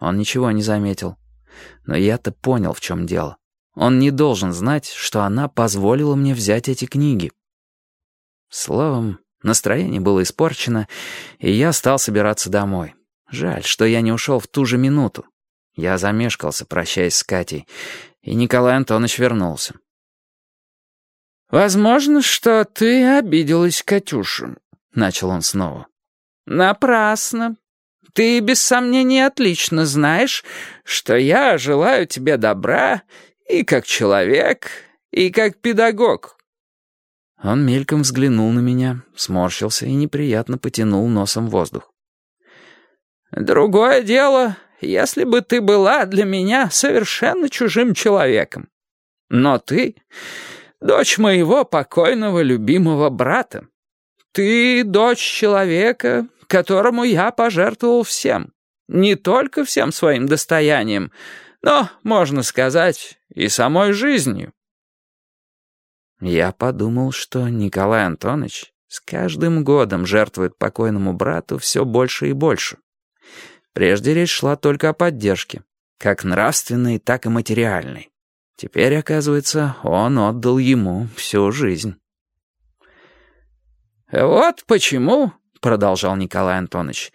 Он ничего не заметил. Но я-то понял, в чем дело. Он не должен знать, что она позволила мне взять эти книги. Словом, настроение было испорчено, и я стал собираться домой. Жаль, что я не ушел в ту же минуту. Я замешкался, прощаясь с Катей, и Николай Антонович вернулся. «Возможно, что ты обиделась, Катюша», — начал он снова. «Напрасно. Ты, без сомнения, отлично знаешь, что я желаю тебе добра и как человек, и как педагог». Он мельком взглянул на меня, сморщился и неприятно потянул носом воздух. «Другое дело, если бы ты была для меня совершенно чужим человеком. Но ты дочь моего покойного любимого брата. Ты дочь человека, которому я пожертвовал всем. Не только всем своим достоянием, но, можно сказать, и самой жизнью. Я подумал, что Николай Антонович с каждым годом жертвует покойному брату все больше и больше. Прежде речь шла только о поддержке, как нравственной, так и материальной. Теперь, оказывается, он отдал ему всю жизнь. «Вот почему», — продолжал Николай Антонович,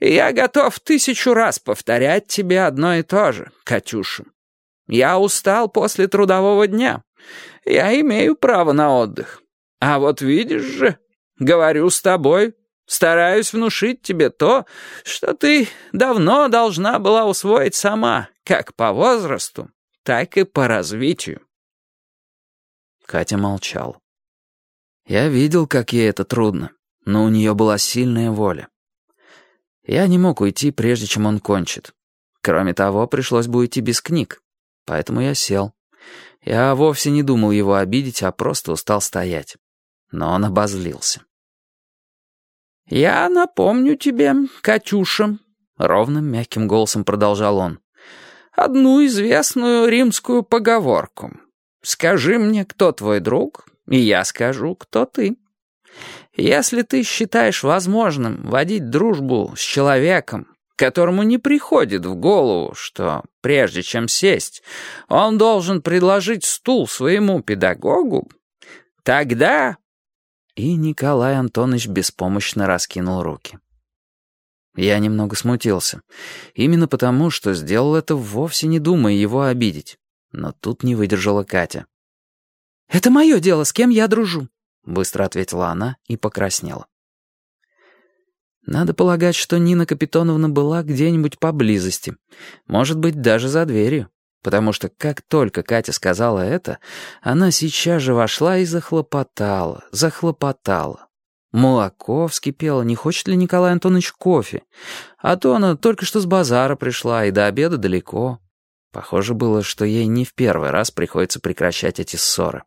«я готов тысячу раз повторять тебе одно и то же, Катюша. Я устал после трудового дня. Я имею право на отдых. А вот видишь же, говорю с тобой, стараюсь внушить тебе то, что ты давно должна была усвоить сама, как по возрасту, так и по развитию. Катя молчал. Я видел, как ей это трудно, но у нее была сильная воля. Я не мог уйти, прежде чем он кончит. Кроме того, пришлось бы уйти без книг, поэтому я сел. Я вовсе не думал его обидеть, а просто устал стоять. Но он обозлился. «Я напомню тебе, Катюша», — ровным мягким голосом продолжал он, одну известную римскую поговорку. «Скажи мне, кто твой друг, и я скажу, кто ты». Если ты считаешь возможным водить дружбу с человеком, которому не приходит в голову, что прежде чем сесть, он должен предложить стул своему педагогу, тогда...» И Николай Антонович беспомощно раскинул руки. Я немного смутился. Именно потому, что сделал это вовсе не думая его обидеть. Но тут не выдержала Катя. «Это мое дело, с кем я дружу», — быстро ответила она и покраснела. Надо полагать, что Нина Капитоновна была где-нибудь поблизости, может быть, даже за дверью, потому что как только Катя сказала это, она сейчас же вошла и захлопотала, захлопотала. Молоко вскипело, не хочет ли Николай Антонович кофе? А то она только что с базара пришла, и до обеда далеко. Похоже было, что ей не в первый раз приходится прекращать эти ссоры.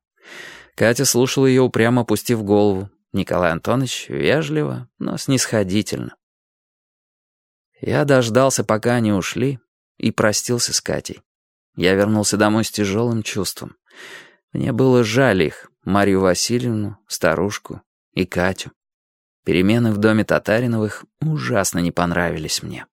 Катя слушала ее, упрямо опустив голову. Николай Антонович вежливо, но снисходительно. Я дождался, пока они ушли, и простился с Катей. Я вернулся домой с тяжелым чувством. Мне было жаль их, Марию Васильевну, старушку и Катю. Перемены в доме Татариновых ужасно не понравились мне.